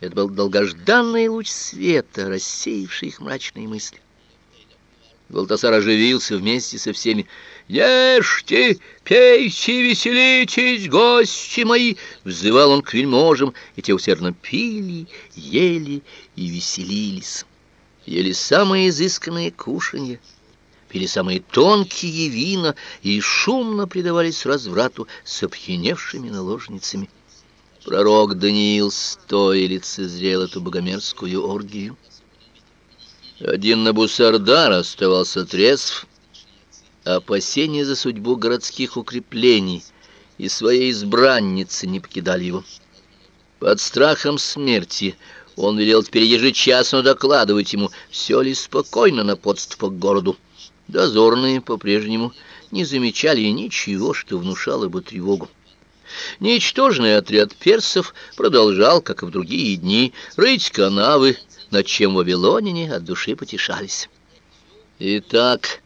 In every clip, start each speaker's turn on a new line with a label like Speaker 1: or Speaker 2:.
Speaker 1: Это был долгожданный луч света, рассеявший их мрачные мысли. Валтасар оживился вместе со всеми. «Ешьте, пейте, веселитесь, гости мои!» Взывал он к вельможам, и те усердно пили, ели и веселились. Ели самые изысканные кушанья, пили самые тонкие вина и шумно предавались разврату с опьяневшими наложницами. Пророк Даниил стоя лицезрел эту богомерзкую оргию. Один Набусардар оставался трезв, опасения за судьбу городских укреплений и своей избранницы не покидали его. Под страхом смерти он велел теперь ежечасно докладывать ему, все ли спокойно на подступах к городу. Дозорные по-прежнему не замечали ничего, что внушало бы тревогу. Ничтожный отряд персов продолжал, как и в другие дни, рыть канавы, над чем вавилоняне от души потешались. Итак,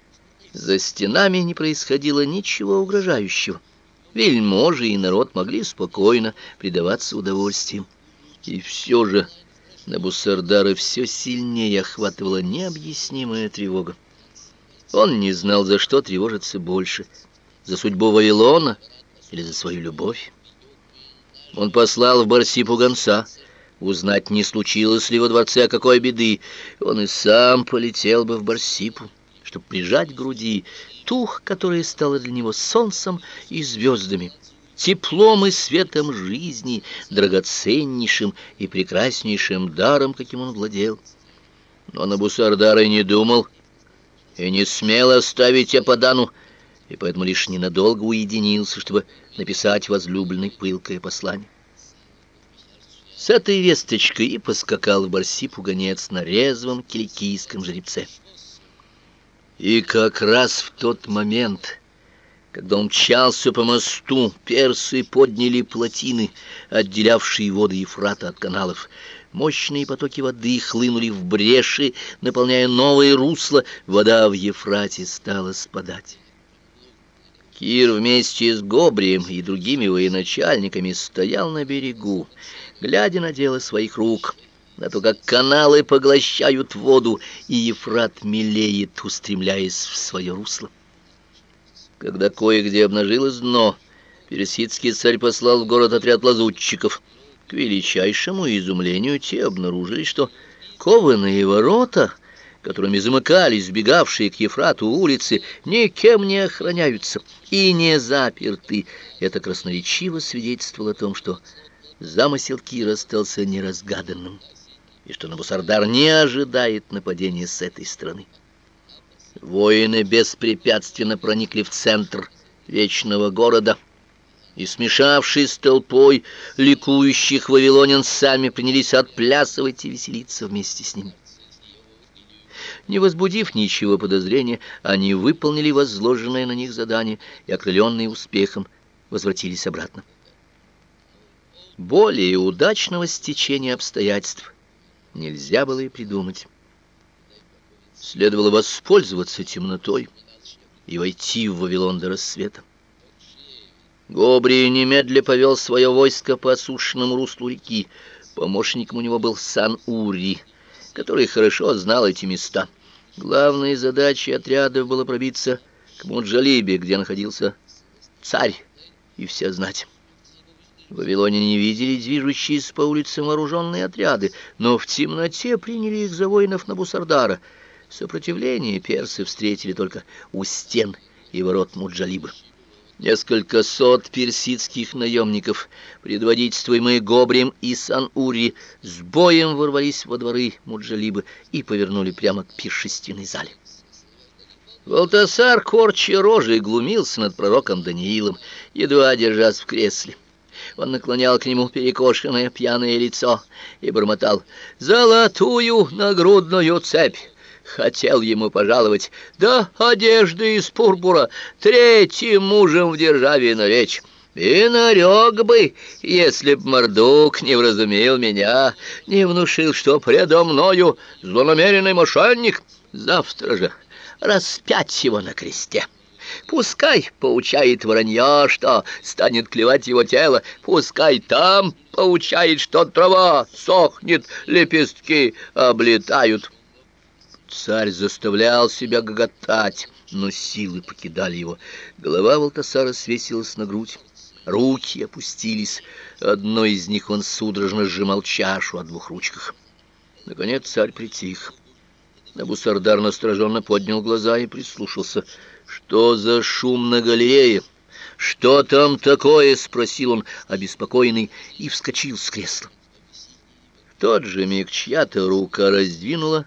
Speaker 1: за стенами не происходило ничего угрожающего. Вельможи и народ могли спокойно предаваться удовольствиям. И все же Набусардара все сильнее охватывала необъяснимая тревога. Он не знал, за что тревожиться больше — за судьбу Вавилона или за свою любовь. Он послал в Барсипу гонца — узнать, не случилось ли во дворце какой беды. Он и сам полетел бы в Барсипу, чтобы прижать к груди тух, которое стало для него солнцем и звездами, теплом и светом жизни, драгоценнейшим и прекраснейшим даром, каким он владел. Но на Бусардара не думал и не смел оставить Ападану, и поэтому лишь ненадолго уединился, чтобы написать возлюбленной пылкое послание. С этой весточкой и поскакал в Барсипу гонец на резвом киликийском жеребце. И как раз в тот момент, когда он мчался по мосту, персы подняли плотины, отделявшие воды Ефрата от каналов. Мощные потоки воды хлынули в бреши, наполняя новые русла, вода в Ефрате стала спадать. Кир вместе с Гобрием и другими военачальниками стоял на берегу, глядя на дело своих рук, на то, как каналы поглощают воду, и Ефрат мелеет, устремляясь в свое русло. Когда кое-где обнажилось дно, персидский царь послал в город отряд лазутчиков. К величайшему изумлению те обнаружили, что кованые ворота, которыми замыкались сбегавшие к Ефрату улицы, никем не охраняются и не заперты. Это красноречиво свидетельствовало о том, что замысел Кира остался неразгаданным, и что Набусардар не ожидает нападения с этой стороны. Воины беспрепятственно проникли в центр вечного города, и, смешавшись с толпой ликующих вавилонян, сами принялись отплясывать и веселиться вместе с ним. Не возбудив ничего подозрения, они выполнили возложенное на них задание и, окрыленные успехом, возвратились обратно. Более удачного стечения обстоятельств нельзя было и придумать. Следовало воспользоваться темнотой и войти в Вавилон до рассвета. Гобрий немедля повел свое войско по осушенному руслу реки. Помощником у него был Сан-Ури, который хорошо знал эти места. Главной задачей отряда было пробиться к Муджалибе, где находился царь и вся знать. В Вавилоне не видели движущиеся по улицам вооруженные отряды, но в темноте приняли их за воинов Набусардара. Сопротивление персы встретили только у стен и ворот Муджалиба. Несколько сот персидских наемников, предводительствуемые Гобрием и Сан-Ури, с боем ворвались во дворы Муджалиба и повернули прямо к пиршественной зале. Валтасар, корча рожей, глумился над пророком Даниилом, едва держась в кресле. Он наклонял к нему перекошенное пьяное лицо и бормотал «Золотую нагрудную цепь!» Хотел ему пожаловать, да одежды из пурпура, третьим мужем в державе наречь. И нарек бы, если б Мордук не вразумил меня, не внушил, что предо мною злонамеренный мошенник. Завтра же распять его на кресте» Пускай поучает вранье, что станет клевать его тело. Пускай там поучает, что трава сохнет, лепестки облетают. Царь заставлял себя гоготать, но силы покидали его. Голова Валтасара свесилась на грудь. Руки опустились. Одной из них он судорожно сжимал чашу о двух ручках. Наконец царь притих. Набусардар настороженно поднял глаза и прислушался. «Что за шум на галерее? Что там такое?» — спросил он, обеспокоенный, и вскочил с кресла. В тот же миг чья-то рука раздвинула